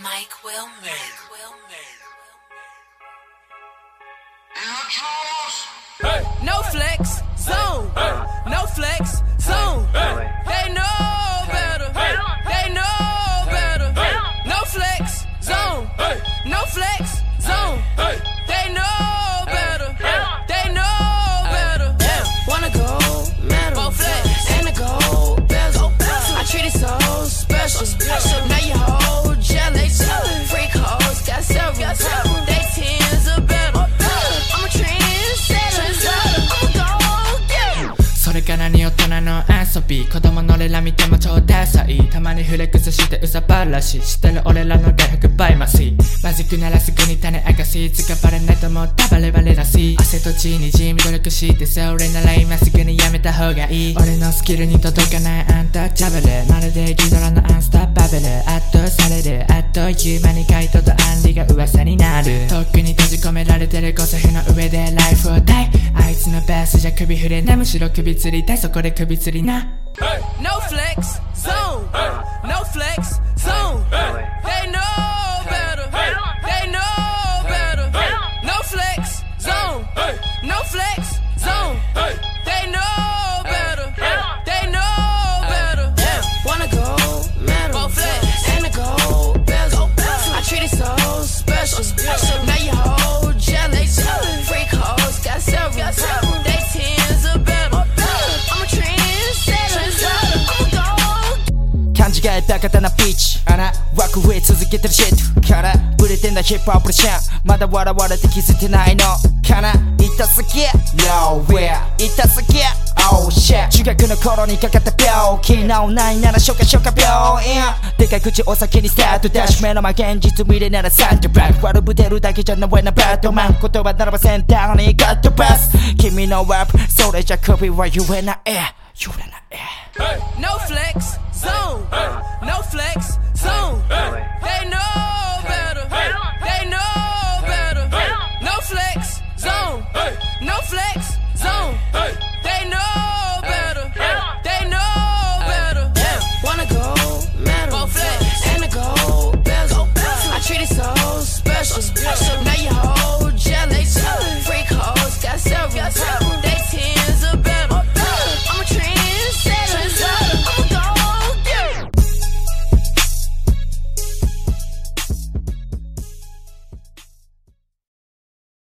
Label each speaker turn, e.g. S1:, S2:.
S1: Mike Wilmer.
S2: No flex, zone. No flex,
S3: の遊び子供の俺ら見ても超ダサい。たまにフレックスしてうさばらし。知ってる俺らの外100倍マシー。マジックならすぐに種明かしいつかバレないと思ったバレバレだしい。汗と血にじみ努力してそれなら今すぐにやめた方がいい。俺のスキルに届かないアンタッチャブル。まるでギドラのアンスタッバブル。圧倒される。あっという間にカイトとアンリが噂になる。とっくに閉じ込められてるコセフの上でライフを大あいつのベースじゃ首振れない。むしろ首吊りたい。そこで首吊りな。
S2: No flex, zone. No flex,
S4: 違いバカだなピーチ。穴枠増え続けてるシット。からブレてんだヒップホップのシャン。まだ笑われて気づいてないの。かな？痛すぎ Nowhere 痛すぎ Oh shit 中学の頃にかかった病気治んないなら初夏初夏病院。でかい口お酒にスタートダッシュ目の前現実見れならサンタブラック。悪ぶてるだけじゃないなバットマン。言葉ならばセンターにガットバス。君のラップ。それじゃ首は言えない。言えない